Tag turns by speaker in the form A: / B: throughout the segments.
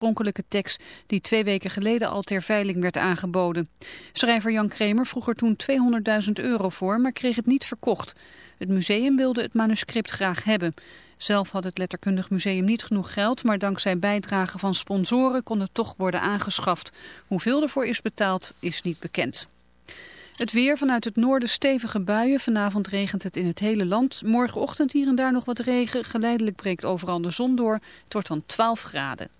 A: oorspronkelijke tekst die twee weken geleden al ter veiling werd aangeboden. Schrijver Jan Kremer vroeg er toen 200.000 euro voor, maar kreeg het niet verkocht. Het museum wilde het manuscript graag hebben. Zelf had het Letterkundig Museum niet genoeg geld, maar dankzij bijdragen van sponsoren kon het toch worden aangeschaft. Hoeveel ervoor is betaald is niet bekend. Het weer vanuit het noorden stevige buien. Vanavond regent het in het hele land. Morgenochtend hier en daar nog wat regen. Geleidelijk breekt overal de zon door. Het wordt dan 12 graden.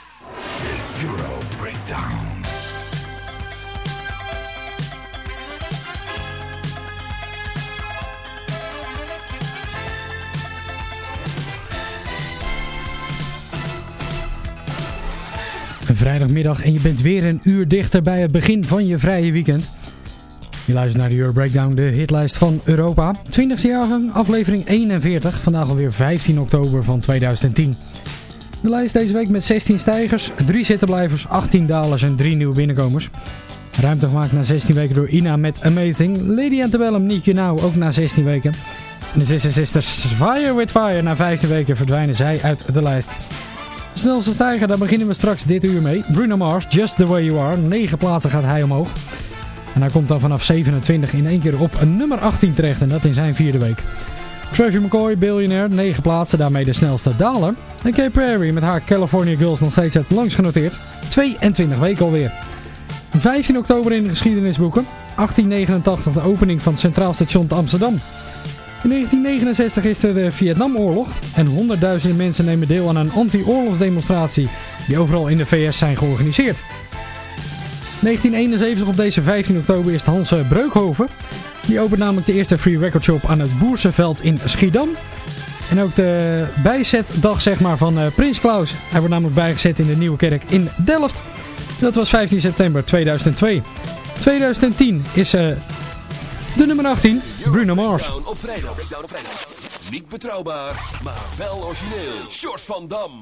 B: Vrijdagmiddag en je bent weer een uur dichter bij het begin van je vrije weekend. Je luistert naar de Euro Breakdown, de hitlijst van Europa. 20e jaargang, aflevering 41, vandaag alweer 15 oktober van 2010. De lijst deze week met 16 stijgers, 3 zittenblijvers, 18 dalers en 3 nieuwe binnenkomers. Ruimte gemaakt na 16 weken door Ina met Amazing. Lady Antebellum, Niet You Now, ook na 16 weken. En de Sister Sisters Fire With Fire, na 15 weken verdwijnen zij uit de lijst. Snelste stijger, daar beginnen we straks dit uur mee. Bruno Mars, Just The Way You Are. 9 plaatsen gaat hij omhoog. En hij komt dan vanaf 27 in één keer op nummer 18 terecht. En dat in zijn vierde week. Travis McCoy, Billionaire, 9 plaatsen. Daarmee de snelste daler. En Kay Perry met haar California Girls nog steeds het langst genoteerd. 22 weken alweer. 15 oktober in de geschiedenisboeken. 1889 de opening van het Centraal Station te Amsterdam. In 1969 is er de Vietnamoorlog en honderdduizenden mensen nemen deel aan een anti-oorlogsdemonstratie die overal in de VS zijn georganiseerd. 1971 op deze 15 oktober is Hans Breukhoven. Die opent namelijk de eerste free record shop aan het Boerseveld in Schiedam. En ook de bijzetdag zeg maar, van Prins Klaus. Hij wordt namelijk bijgezet in de Nieuwe Kerk in Delft. Dat was 15 september 2002. 2010 is uh, de nummer 18, Bruno Mars.
C: Op vrijdag. Niet betrouwbaar, maar wel origineel. Short van Dam.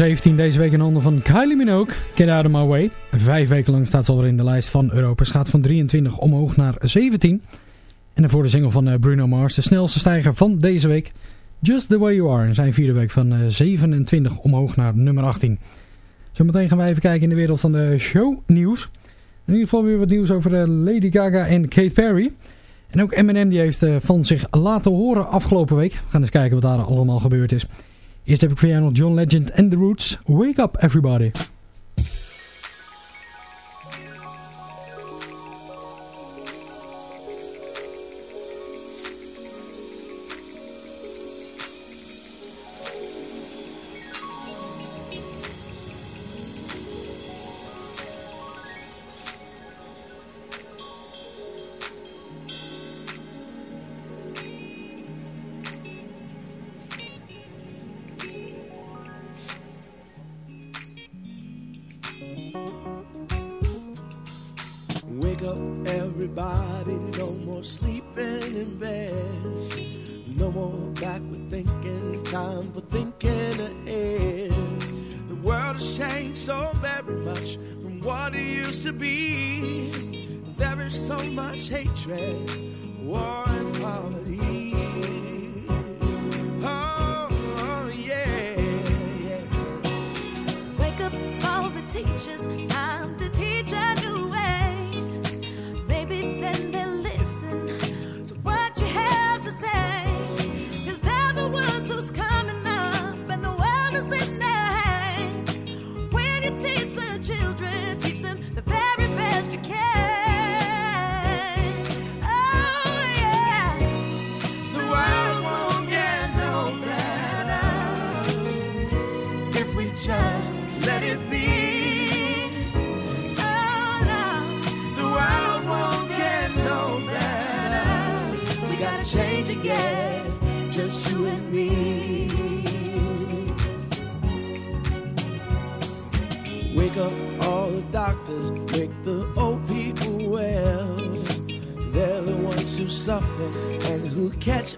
B: 17 deze week in handen van Kylie Minogue, Get Out of My Way. Vijf weken lang staat ze alweer in de lijst van Europa. Ze gaat van 23 omhoog naar 17. En voor de single van eh, Bruno Mars, de snelste stijger van deze week. Just The Way You Are, in zijn vierde week van eh, 27 omhoog naar nummer 18. Zometeen gaan we even kijken in de wereld van de shownieuws. In ieder geval weer wat nieuws over eh, Lady Gaga en Kate Perry. En ook Eminem die heeft van zich laten horen afgelopen week. We gaan eens kijken wat daar allemaal gebeurd is. Eerst heb ik voor John Legend en The Roots. Wake up everybody.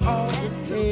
D: All the
E: Catch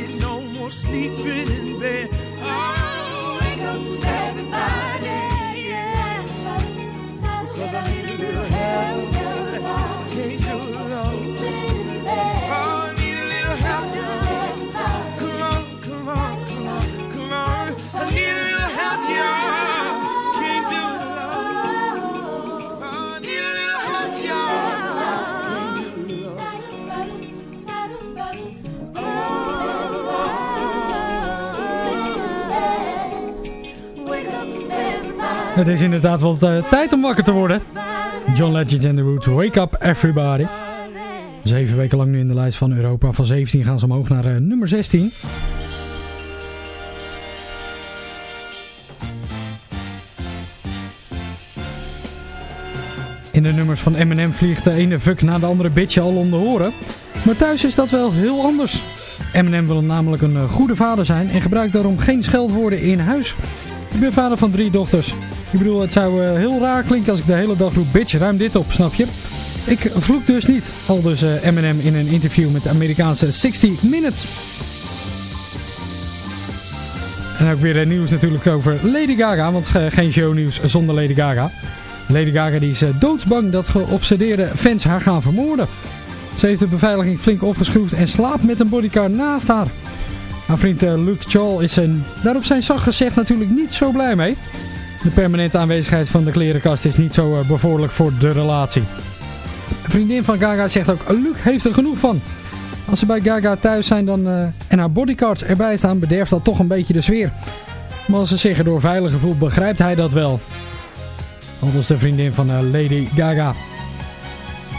E: No more sleeping in bed. Oh, wake up, everybody. Yeah. Cause I need a little help.
B: Het is inderdaad wel tijd om wakker te worden. John Legend and the Roots, Wake Up Everybody. Zeven weken lang nu in de lijst van Europa. Van 17 gaan ze omhoog naar eh, nummer 16. In de nummers van Eminem vliegt de ene fuck na de andere bitch al om de horen. Maar thuis is dat wel heel anders. Eminem wil namelijk een eh, goede vader zijn en gebruikt daarom geen scheldwoorden in huis. Ik ben vader van drie dochters. Ik bedoel, het zou eh, heel raar klinken als ik de hele dag roep, bitch, ruim dit op, snap je? Ik vloek dus niet, al dus eh, Eminem in een interview met de Amerikaanse 60 Minutes. En ook weer eh, nieuws natuurlijk over Lady Gaga, want eh, geen shownieuws zonder Lady Gaga. Lady Gaga die is eh, doodsbang dat geobsedeerde fans haar gaan vermoorden. Ze heeft de beveiliging flink opgeschroefd en slaapt met een bodycar naast haar. Haar vriend eh, Luke Chawl is een, daar op zijn zacht gezegd natuurlijk niet zo blij mee. De permanente aanwezigheid van de klerenkast is niet zo eh, bevorderlijk voor de relatie. Vriendin van Gaga zegt ook, Luke heeft er genoeg van. Als ze bij Gaga thuis zijn dan, eh, en haar bodyguards erbij staan, bederft dat toch een beetje de sfeer. Maar als ze zich erdoor veiliger voelt, begrijpt hij dat wel. Was de vriendin van eh, Lady Gaga.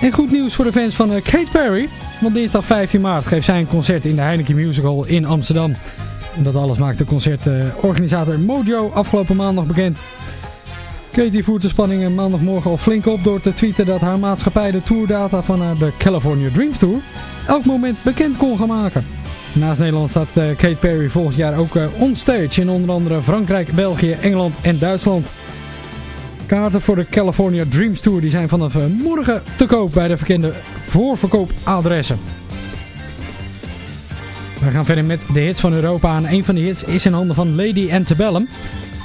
B: En goed nieuws voor de fans van eh, Kate Perry. Want dinsdag 15 maart geeft zij een concert in de Heineken Musical in Amsterdam. En dat alles maakt de concertorganisator Mojo afgelopen maandag bekend. Katie voert de spanningen maandagmorgen al flink op door te tweeten dat haar maatschappij de tourdata van haar de California Dreams Tour elk moment bekend kon gaan maken. Naast Nederland staat eh, Kate Perry volgend jaar ook eh, onstage in onder andere Frankrijk, België, Engeland en Duitsland. Kaarten voor de California Dreams Tour die zijn vanaf eh, morgen te koop bij de verkende voorverkoopadressen. We gaan verder met de hits van Europa en een van de hits is in handen van Lady Antebellum.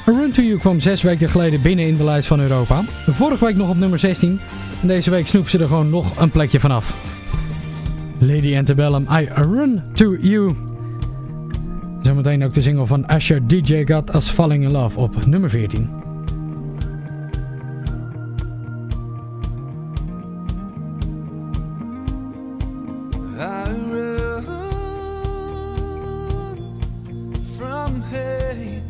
B: A Run To You kwam zes weken geleden binnen in de lijst van Europa. Vorige week nog op nummer 16 en deze week snoep ze er gewoon nog een plekje vanaf. Lady Antebellum, I Run To You. Zometeen ook de single van Asher DJ Got Us Falling In Love op nummer 14.
E: From.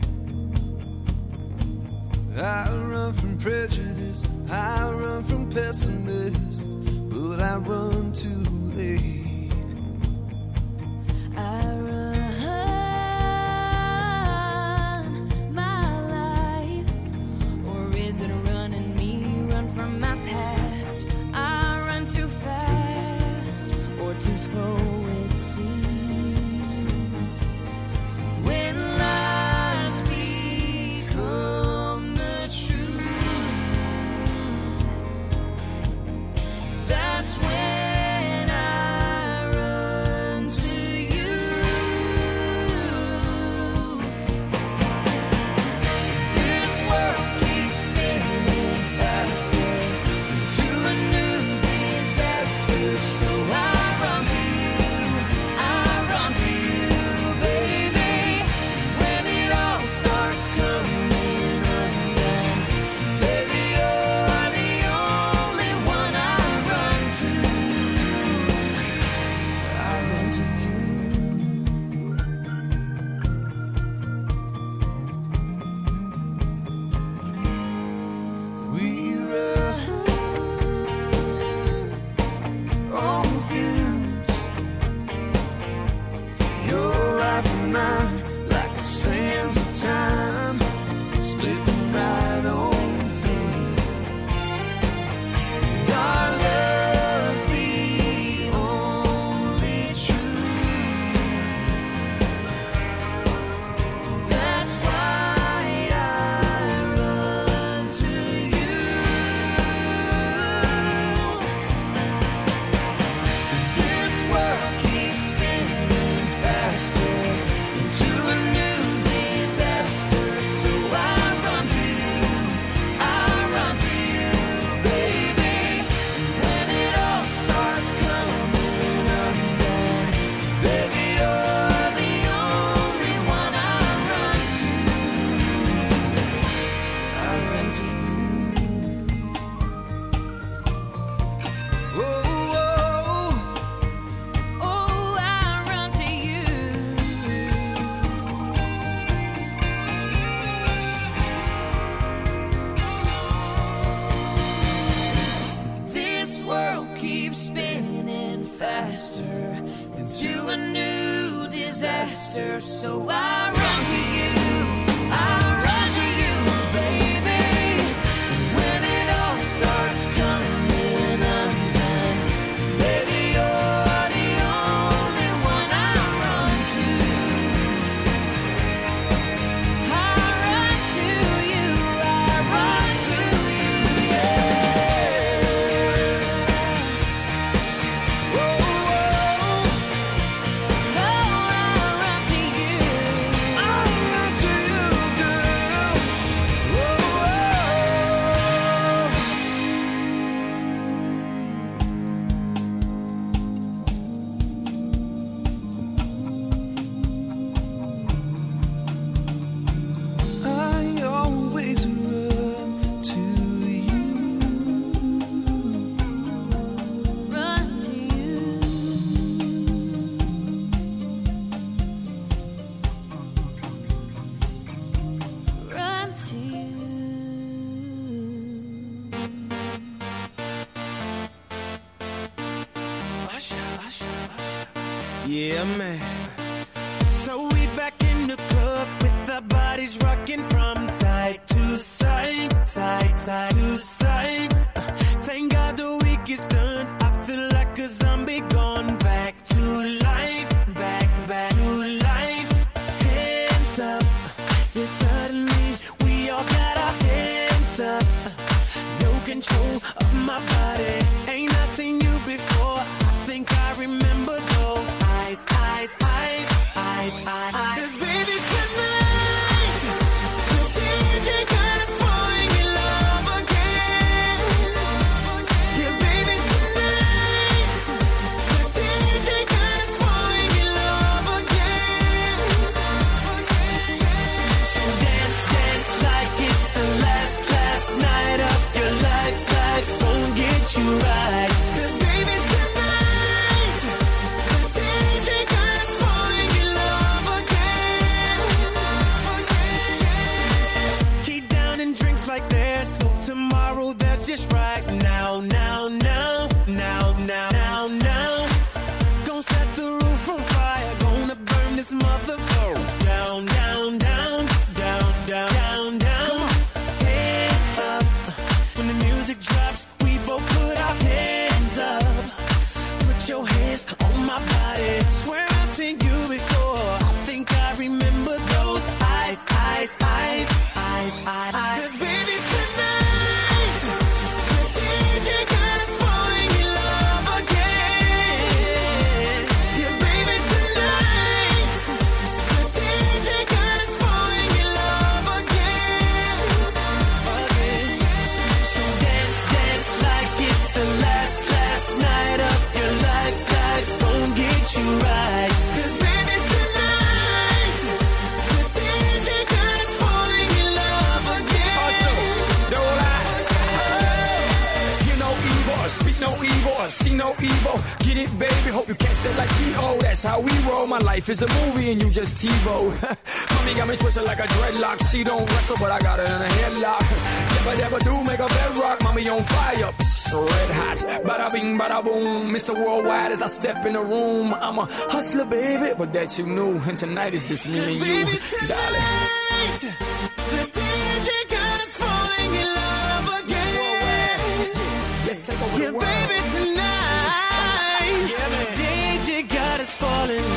E: I run from prejudice. I run from pessimists. Yeah,
F: man. So we back in the club with our bodies rocking from side to side, side, side to side. Uh, Thank God the week is done. Life
G: is a movie and you just TiVo. Mommy got me twisted like a dreadlock. She don't wrestle, but I got her in a headlock. Never, never do make a bedrock. Mommy on fire, Psst, red hot. Bada bing, bada boom. Mr. Worldwide as I step in the room. I'm a hustler, baby, but that you knew. And tonight is just me and you,
F: Baby,
G: darling.
F: tonight, the DJ got us falling in love again.
G: Let's take over
F: Yeah,
G: the world.
F: baby, tonight,
G: Yeah, man.
F: DJ got us falling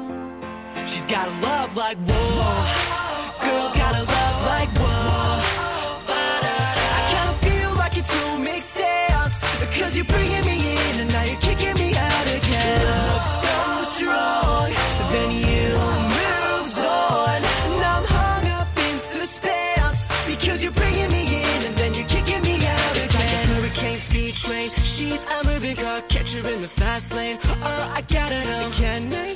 F: She's got a love like whoa. Girls gotta love like whoa. I kinda feel like it don't make sense. Cause you're bringing me in and now you're kicking me out again. Love so strong, then you moves on. Now I'm hung up in suspense. Because you're bringing me in and then you're kicking me out again. It's like a hurricane speed train. She's a moving car, catch her in the fast
H: fast lane. Oh, I gotta know. Can I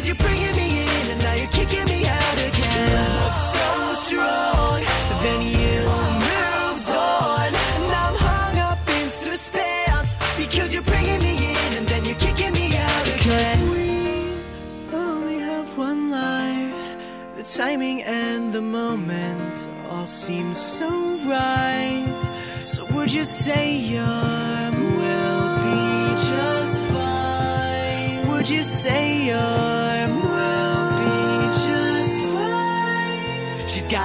H: Cause you're bringing me in and now you're kicking me out again. So strong, then you moves on. And I'm hung up in suspense. Because you're bringing me in and then you're kicking me out again. Because we only have one life. The timing and the moment all seem so right. So would you say your will be just fine? Would you say your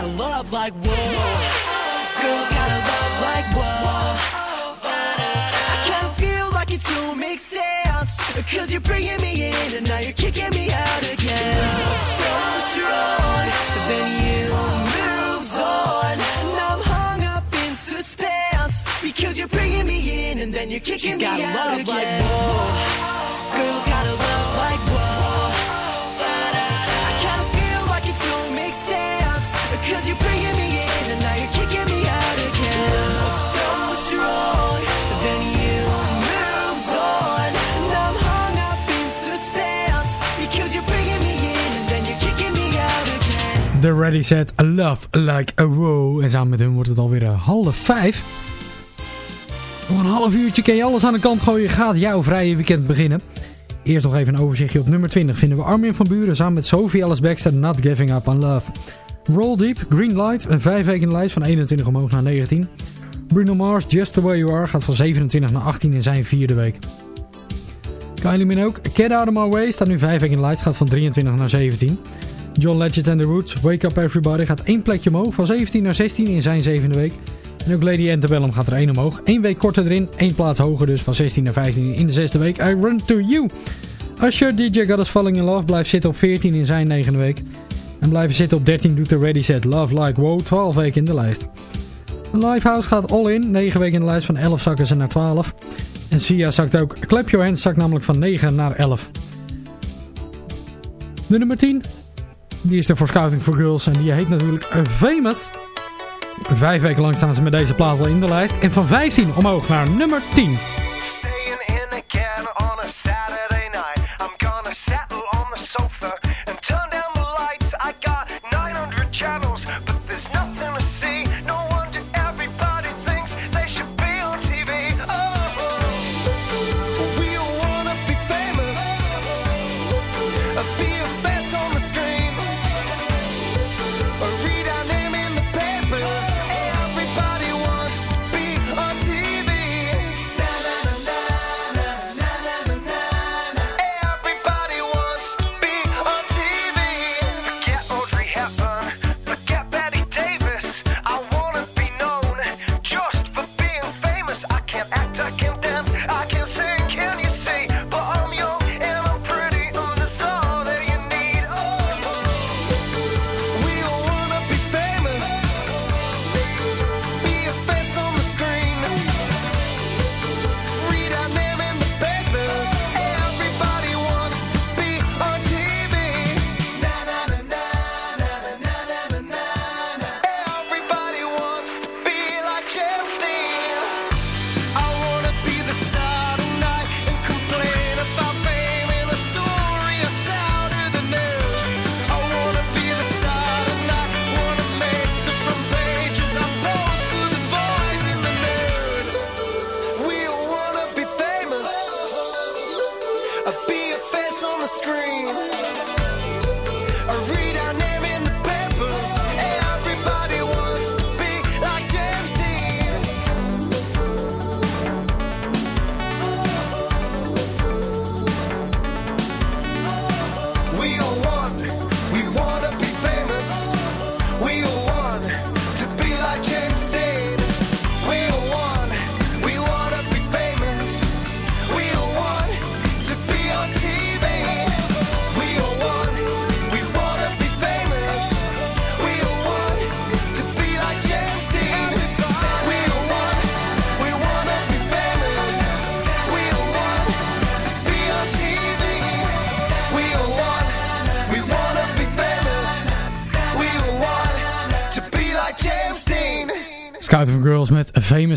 H: fine? She's got a love like whoa. Girls got a love like whoa. I kinda feel like it don't make sense. Cause you're bringing me in and now you're kicking me out again. So strong, then you moves on. And I'm hung up in suspense. Because you're bringing me in and then you're kicking
F: She's
H: me out again.
F: like.
H: Girls got a love like
B: Ready Set Love Like a Wow. En samen met hun wordt het alweer uh, half vijf. Nog een half uurtje kun je alles aan de kant gooien. Gaat jouw vrije weekend beginnen. Eerst nog even een overzichtje. Op nummer 20 vinden we Armin van Buren samen met Sophie Alice Baxter. Not Giving Up on Love. Roll Deep, Green Light. Een vijf weken lijst van 21 omhoog naar 19. Bruno Mars, Just The Way You Are gaat van 27 naar 18 in zijn vierde week. Kylie Minogue, Get Out of My Way staat nu 5 weken lijst. Gaat van 23 naar 17. John Legend and The Roots, Wake Up Everybody gaat één plekje omhoog. Van 17 naar 16 in zijn zevende week. En ook Lady Antebellum gaat er één omhoog. Eén week korter erin, één plaats hoger dus. Van 16 naar 15 in de zesde week. I Run To You. Usher, DJ Got Us Falling In Love blijft zitten op 14 in zijn negende week. En blijven zitten op 13 doet de Ready Set Love Like Wow 12 weken in de lijst. Lifehouse gaat all in, 9 weken in de lijst van 11 zakken ze naar 12. En Sia zakt ook, Clap Your Hands zakt namelijk van 9 naar 11. De nummer 10, die is er voor Scouting for Girls en die heet natuurlijk Famous. Vijf weken lang staan ze met deze plaat al in de lijst. En van 15 omhoog naar nummer 10.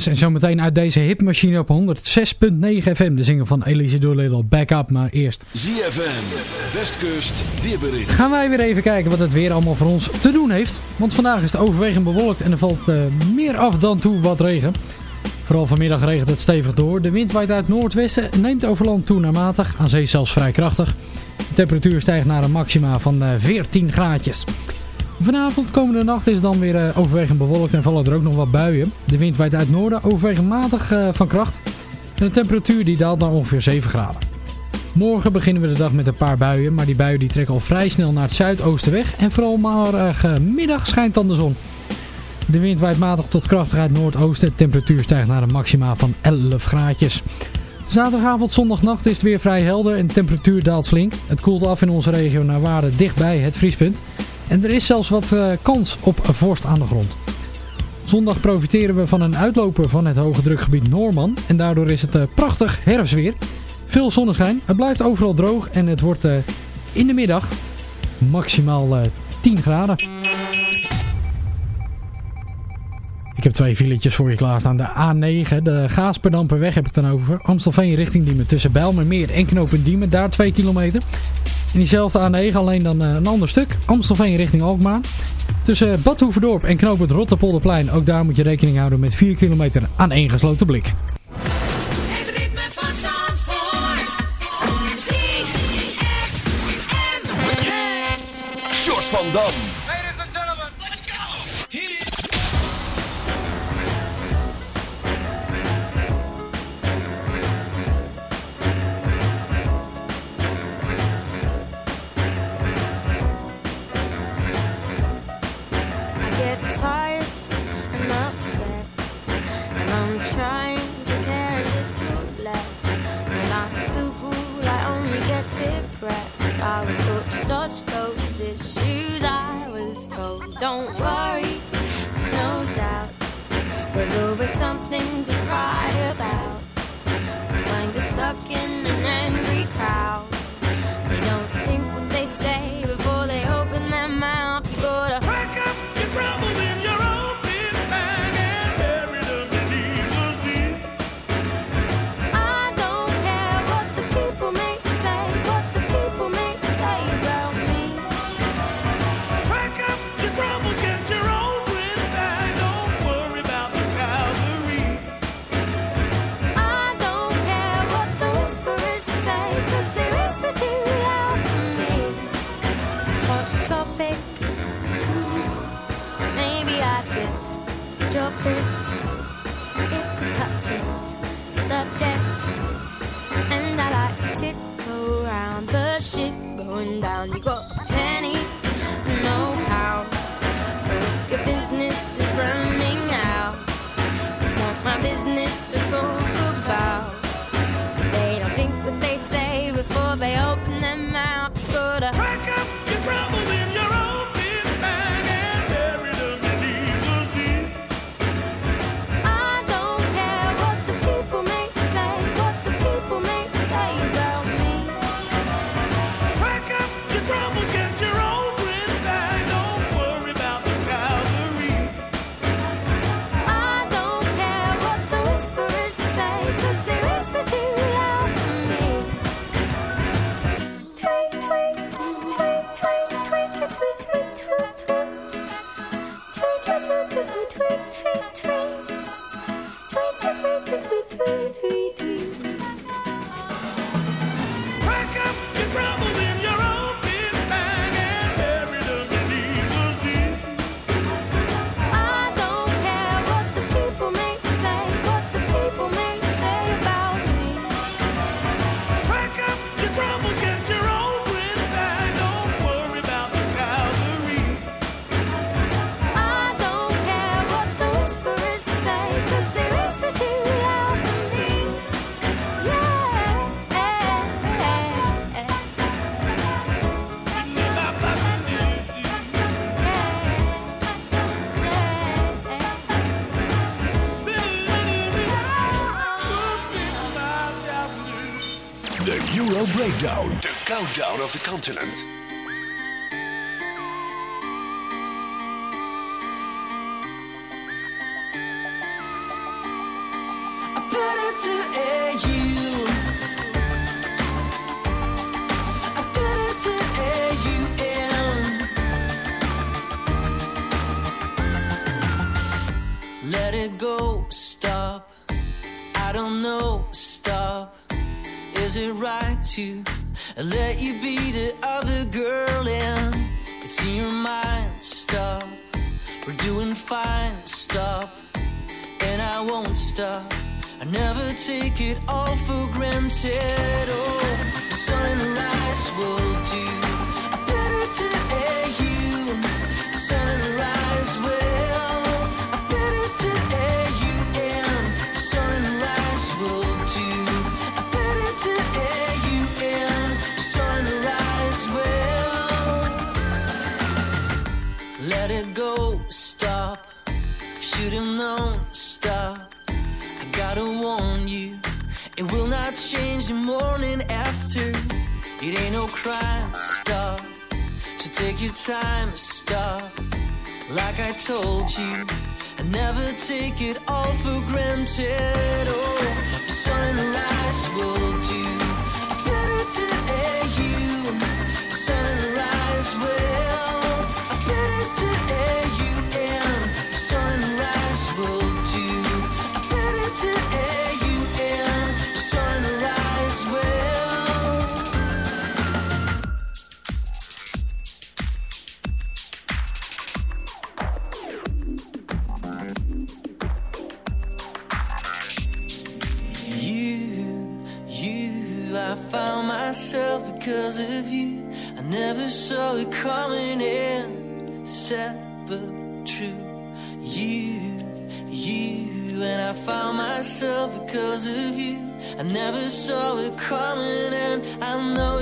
B: En zometeen uit deze hitmachine op 106.9 FM. De zinger van Elise Doolittle. Back up, maar eerst.
C: ZFM, Westkust, weerbericht.
B: Gaan wij weer even kijken wat het weer allemaal voor ons te doen heeft. Want vandaag is het overwegend bewolkt en er valt eh, meer af dan toe wat regen. Vooral vanmiddag regent het stevig door. De wind waait uit noordwesten en neemt over land toe naar matig. Aan zee zelfs vrij krachtig. De temperatuur stijgt naar een maxima van eh, 14 graadjes. Vanavond, komende nacht, is het dan weer eh, overwegend bewolkt en vallen er ook nog wat buien. De wind waait uit noorden, overwegend matig eh, van kracht. En de temperatuur die daalt naar ongeveer 7 graden. Morgen beginnen we de dag met een paar buien, maar die buien die trekken al vrij snel naar het zuidoosten weg. En vooral morgenmiddag schijnt dan de zon. De wind waait matig tot krachtig uit noordoosten. De temperatuur stijgt naar een maxima van 11 graadjes. Zaterdagavond, zondagnacht is het weer vrij helder en de temperatuur daalt flink. Het koelt af in onze regio naar waarde dichtbij het vriespunt. En er is zelfs wat eh, kans op vorst aan de grond. Zondag profiteren we van een uitloper van het hoge drukgebied Noorman. En daardoor is het eh, prachtig herfstweer. Veel zonneschijn. Het blijft overal droog en het wordt eh, in de middag maximaal eh, 10 graden. Ik heb twee filetjes voor je klaarstaan. De A9, de Gaasperdamperweg heb ik dan over. Amstelveen richting Diemen tussen Bijlmermeer en Knopen Diemen. Daar 2 kilometer. En diezelfde A9, alleen dan eh, een ander stuk. Amstelveen richting Alkmaar. Tussen Bad Hoeverdorp en Knoopend Rotterpolderplein. Ook daar moet je rekening houden met 4 kilometer aan één gesloten blik.
E: Het ritme van Zandvoort.
C: Short van Dam.
I: I was taught Thank you.
J: meltdown of the continent.
K: it all. So take your time stop. Like I told you, I never take it all for granted. Oh, sunrise will do better because of you. I never saw it coming, and I know.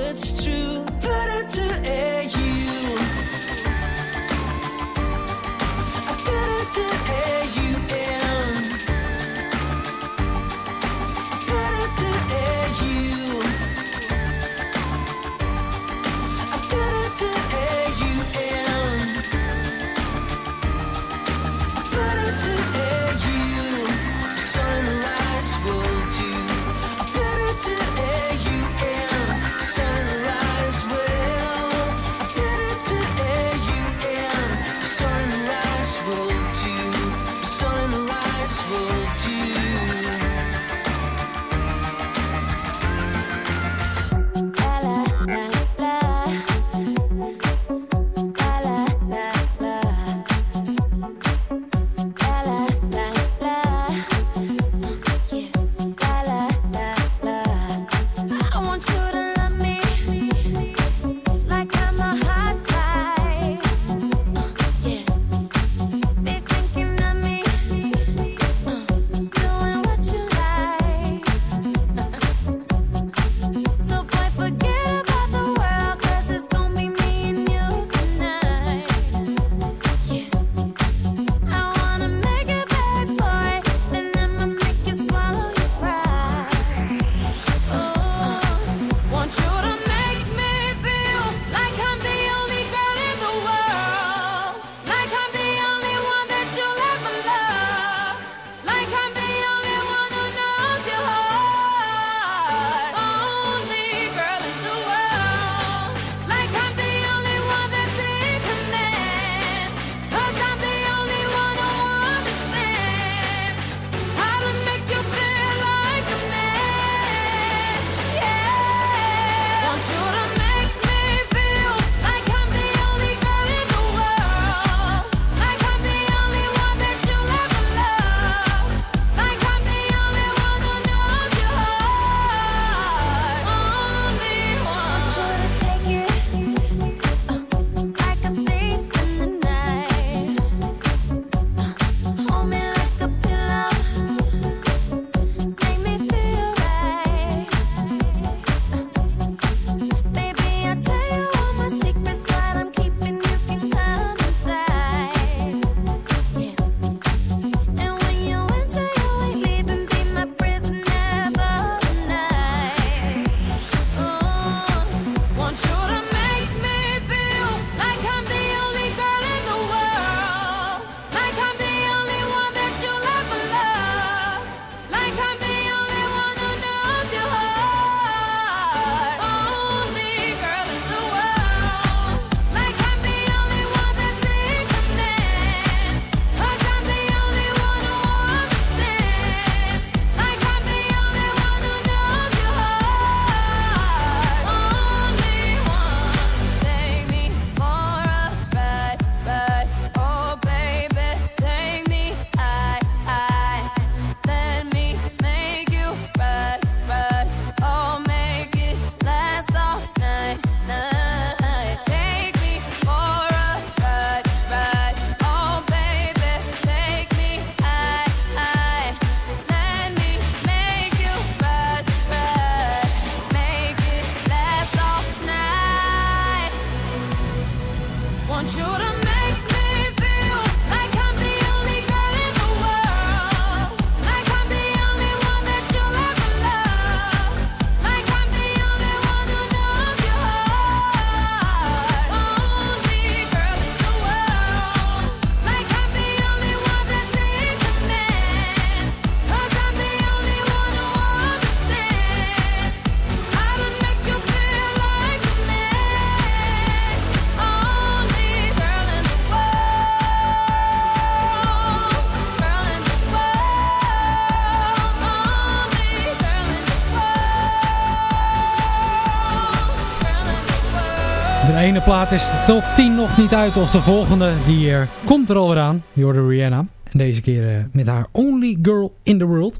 B: Plaat is de top 10 nog niet uit of de volgende die er komt er alweer aan. Je hoorde Rihanna. En deze keer eh, met haar Only Girl in the World.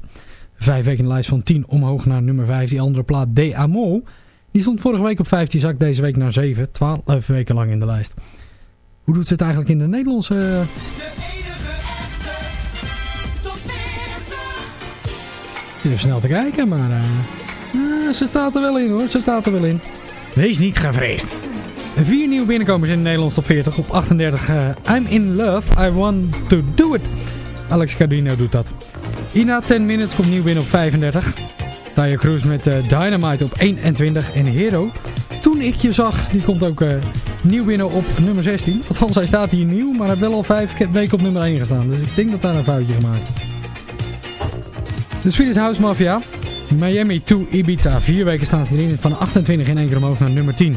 B: Vijf weken in de lijst van 10 omhoog naar nummer 5. Die andere plaat De Amo. Die stond vorige week op 15, zak deze week naar 7. 12 weken lang in de lijst. Hoe doet ze het eigenlijk in de Nederlandse... eh, Ik zit even snel te kijken, maar... eh, ze staat er wel in hoor, ze staat er wel in. Wees niet gevreesd. Vier nieuwe binnenkomers in de Nederlands top 40. Op 38 eh, I'm in love, I want to do it. Alex Cardino doet dat. Ina 10 Minutes komt nieuw binnen op 35. Taya Cruz met eh, Dynamite op 21. En Hero, toen ik je zag, die komt ook eh, nieuw binnen op nummer 16. Althans, hij staat hier nieuw, maar hij heeft wel al vijf ke- weken op nummer 1 gestaan. Dus ik denk dat daar een foutje gemaakt is. De Swedish House Mafia. Miami to Ibiza. Vier weken staan ze erin. Van 28 in één keer omhoog naar nummer 10.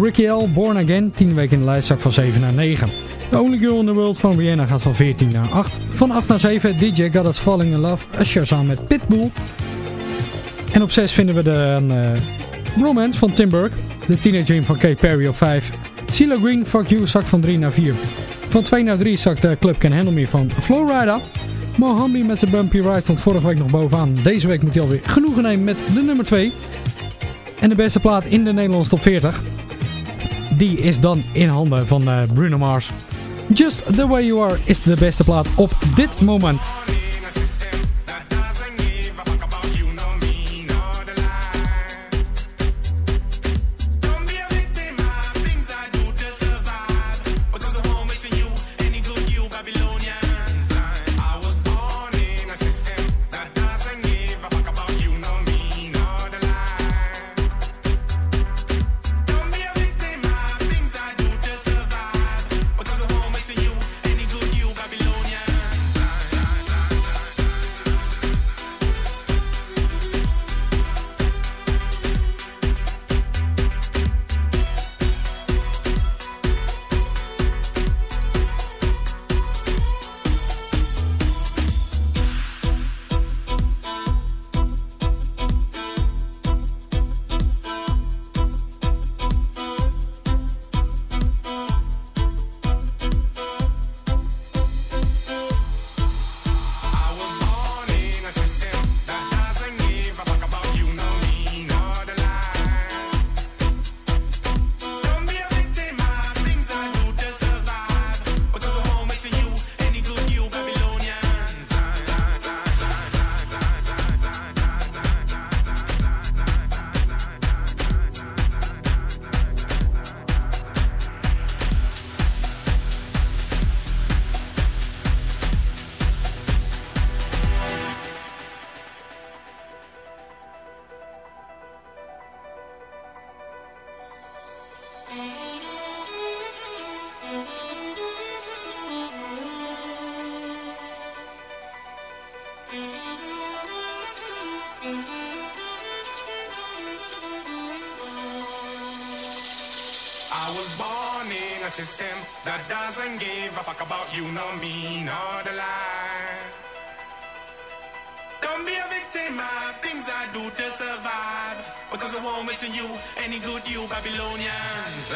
B: Ricky L. Born Again. 10 weken in de lijst. Zak van 7 naar 9. The Only Girl in the World van Rihanna gaat van 14 naar 8. Van 8 naar 7. DJ Got Us Falling in Love. Usher samen met Pitbull. En op 6 vinden we de eh, Romance van Tim Burke. The Teenage Dream van Katy Perry op 5. CeeLo Green, Fuck You, zak van 3 naar 4. Van 2 naar 3 zakt de Club Can Handle Me van Flowrider. Mohambi met zijn Bumpy Ride stond vorige week nog bovenaan. Deze week moet hij alweer genoegen nemen met de nummer 2. En de beste plaat in de Nederlandse top 40. Die is dan in handen van eh, Bruno Mars. Just The Way You Are is de beste plaat op dit moment.
L: Doesn't give a fuck about you, nor me, nor the lie. Don't be a victim of things I do to survive. Because I won't miss you, any good you Babylonians.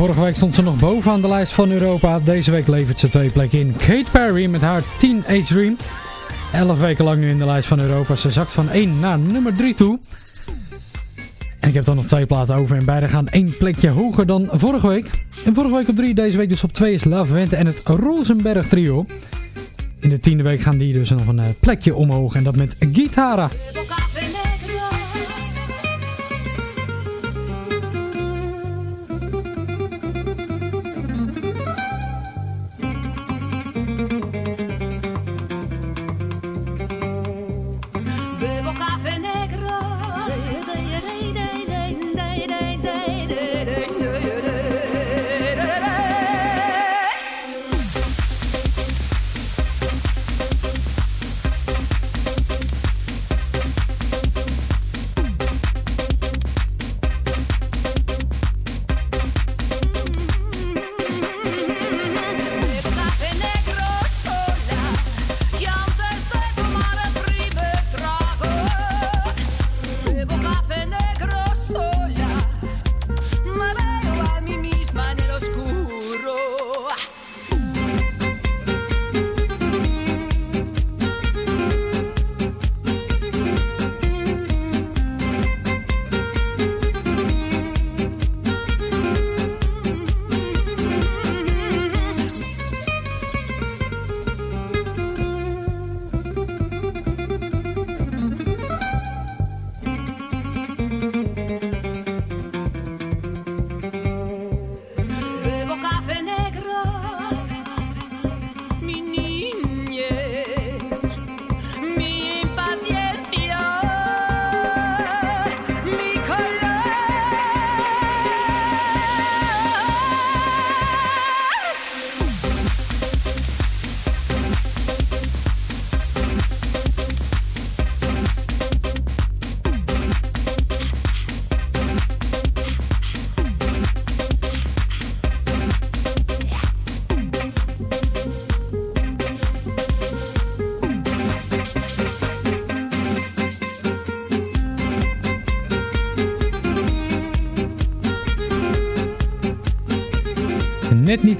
B: Vorige week stond ze nog bovenaan de lijst van Europa. Deze week levert ze twee plekken in. Kate Perry met haar Teenage Dream. Elf weken lang nu in de lijst van Europa. Ze zakt van 1 naar nummer 3 toe. En ik heb dan nog twee platen over. En beide gaan één plekje hoger dan vorige week. En vorige week op 3, deze week dus op 2 is Love en het Rosenberg trio. In de tiende week gaan die dus nog een eh, plekje omhoog. En dat met Gitara.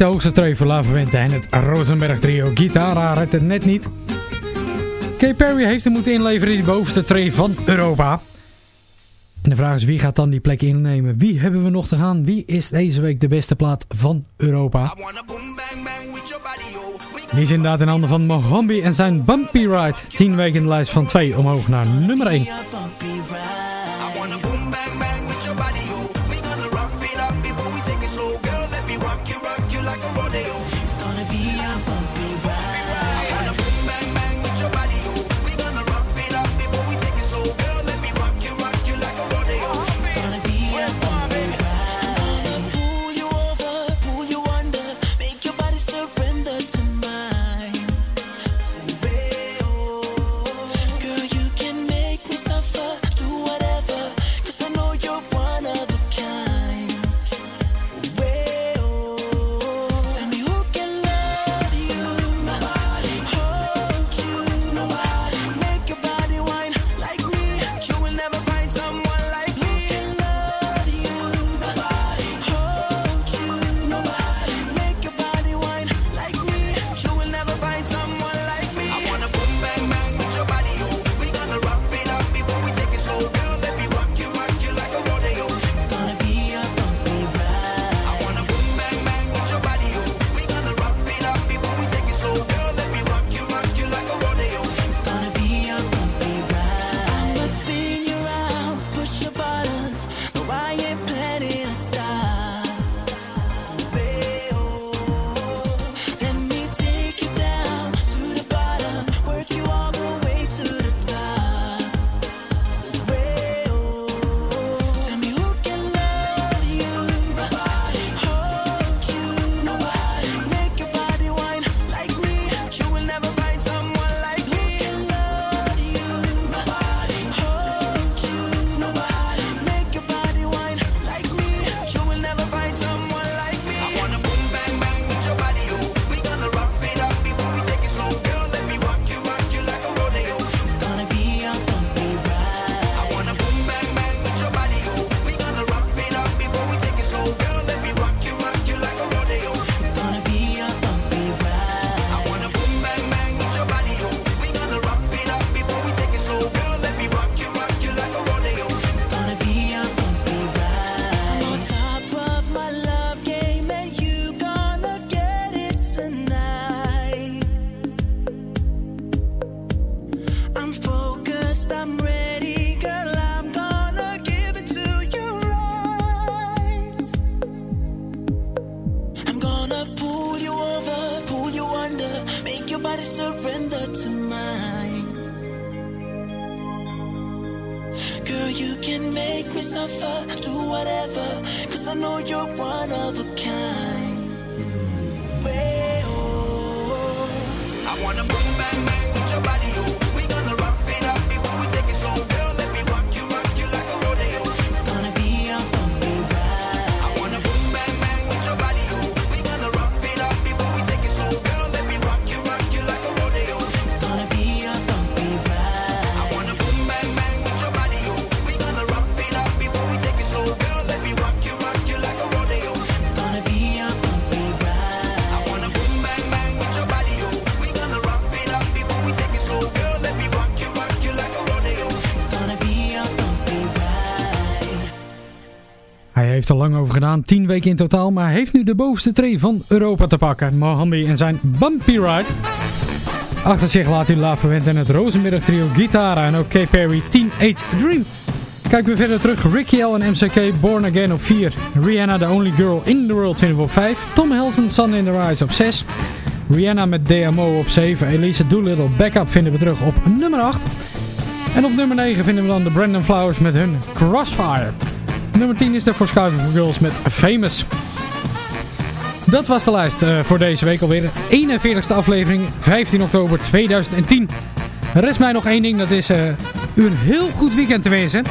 E: De
B: hoogste tree voor Wente en het Rosenberg trio. Gitara redt het net niet. Kay Perry heeft hem moeten inleveren die bovenste tree van Europa. En de vraag is wie gaat dan die plek innemen? Wie hebben we nog te gaan? Wie is deze week de beste plaat van Europa? Die is inderdaad in handen van Mohambi en zijn Bumpy Ride. 10 weken in de lijst van 2 omhoog naar nummer 1.
F: Surrender to mine. Girl, you can make me suffer, do whatever, cause I know you're one of a
B: er lang over gedaan, 10 weken in totaal, maar heeft nu de bovenste tree van Europa te pakken. Mohambi en zijn Bumpy Ride. Achter zich laat hij La Fuente en het Rozenmiddag trio Guitarra en ook K. Perry Teenage Dream. Kijken we verder terug, Ricky L en MCK Born Again op 4. Rihanna The Only Girl in the World vinden we op 5. Tom Helson Sun in the Rise op 6. Rihanna met DMO op 7. Elise Doolittle Backup vinden we terug op nummer 8. En op nummer 9 vinden we dan de Brandon Flowers met hun Crossfire. Nummer 10 is de voor Schuiven for Girls met Famous. Dat was de lijst eh, voor deze week alweer. De 41ste aflevering, 15 oktober 2010. Er rest mij nog één ding, dat is eh, u een heel goed weekend te wensen.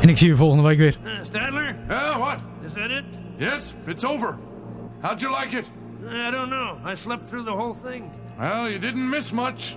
B: En ik zie u volgende week weer.
M: Uh, Stadler?
N: Yeah, what?
M: Is that it?
N: Yes, it's over. How'd you like it?
M: I don't know. I slept through the whole thing.
N: Well, you didn't miss much.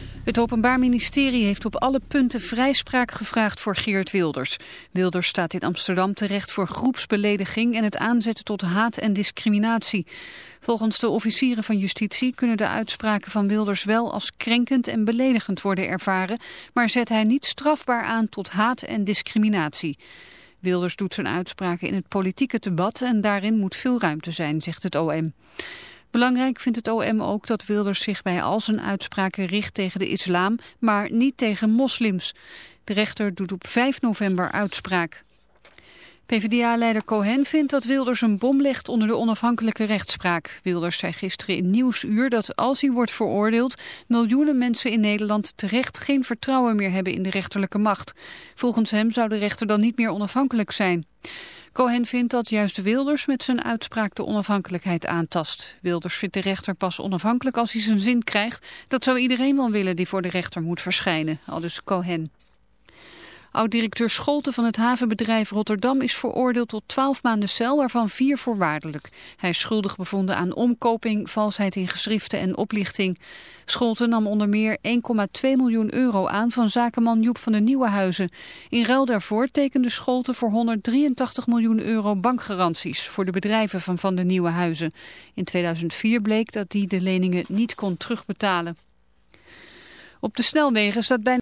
A: Het Openbaar Ministerie heeft op alle punten vrijspraak gevraagd voor Geert Wilders. Wilders staat in Amsterdam terecht voor groepsbelediging en het aanzetten tot haat en discriminatie. Volgens de officieren van justitie kunnen de uitspraken van Wilders wel als krenkend en beledigend worden ervaren, maar zet hij niet strafbaar aan tot haat en discriminatie. Wilders doet zijn uitspraken in het politieke debat en daarin moet veel ruimte zijn, zegt het OM. Belangrijk vindt het OM ook dat Wilders zich bij al zijn uitspraken richt tegen de islam, maar niet tegen moslims. De rechter doet op 5 november uitspraak. PvdA-leider Cohen vindt dat Wilders een bom legt onder de onafhankelijke rechtspraak. Wilders zei gisteren in Nieuwsuur dat als hij wordt veroordeeld... miljoenen mensen in Nederland terecht geen vertrouwen meer hebben in de rechterlijke macht. Volgens hem zou de rechter dan niet meer onafhankelijk zijn. Cohen vindt dat juist Wilders met zijn uitspraak de onafhankelijkheid aantast. Wilders vindt de rechter pas onafhankelijk als hij zijn zin krijgt. Dat zou iedereen wel willen die voor de rechter moet verschijnen, aldus Cohen. Oud-directeur Scholten van het havenbedrijf Rotterdam is veroordeeld tot 12 maanden cel, waarvan vier voorwaardelijk. Hij is schuldig bevonden aan omkoping, valsheid in geschriften en oplichting. Scholten nam onder meer 1,2 miljoen euro aan van zakenman Joep van de Nieuwenhuizen. In ruil daarvoor tekende Scholten voor 183 miljoen euro bankgaranties voor de bedrijven van Van de Nieuwenhuizen. In 2004 bleek dat hij de leningen niet kon terugbetalen. Op de snelwegen staat bijna